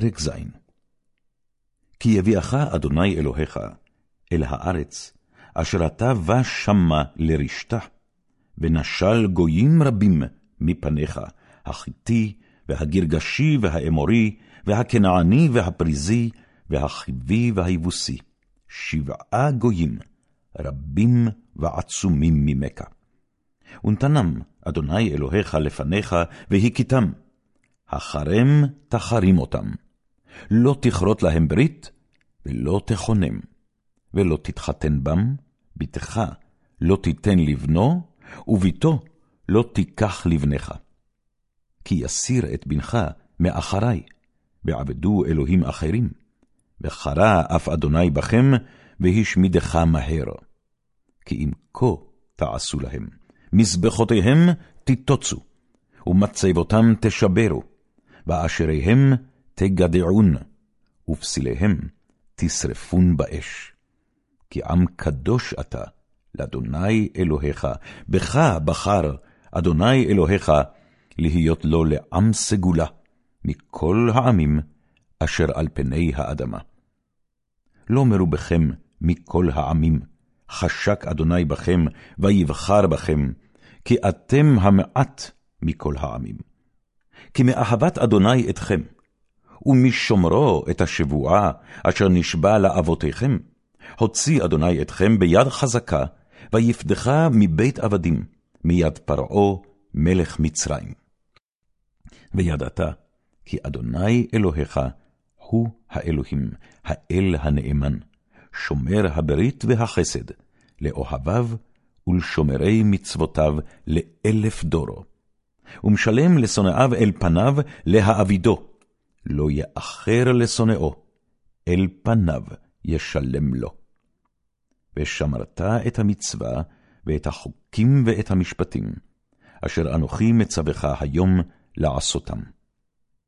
פרק ז. כי יביאך אדוני אלוהיך אל הארץ, אשר אתה בא שמה לרשתה, ונשל גויים רבים מפניך, החיתי, והגרגשי, והאמורי, והכנעני, והפריזי, והחיבי, והיבוסי, שבעה גויים, רבים ועצומים ממך. ונתנם אדוני אלוהיך לפניך, והכיתם, החרם תחרים אותם. לא תכרות להם ברית, ולא תכונם, ולא תתחתן בם, בתך לא תיתן לבנו, וביתו לא תיקח לבנך. כי יסיר את בנך מאחרי, ועבדו אלוהים אחרים, וחרה אף אדוני בכם, והשמידך מהר. כי אם כה תעשו להם, מזבחותיהם תיטוצו, ומצבותם תשברו, באשריהם תגדעון, ופסיליהם תשרפון באש. כי עם קדוש אתה, לאדוני אלוהיך, בך בחר אדוני אלוהיך, להיות לו לעם סגולה, מכל העמים אשר על פני האדמה. לא מרובכם מכל העמים, חשק אדוני בכם, ויבחר בכם, כי אתם המעט מכל העמים. כי מאהבת אדוני אתכם, ומשומרו את השבועה אשר נשבע לאבותיכם, הוציא אדוני אתכם ביד חזקה, ויפדך מבית עבדים, מיד פרעה מלך מצרים. וידעת כי אדוני אלוהיך הוא האלוהים, האל הנאמן, שומר הברית והחסד, לאוהביו ולשומרי מצוותיו לאלף דורו. ומשלם לשונאיו אל פניו להעבידו, לא יאחר לשונאו, אל פניו ישלם לו. ושמרת את המצווה, ואת החוקים ואת המשפטים, אשר אנוכי מצווך היום לעשותם.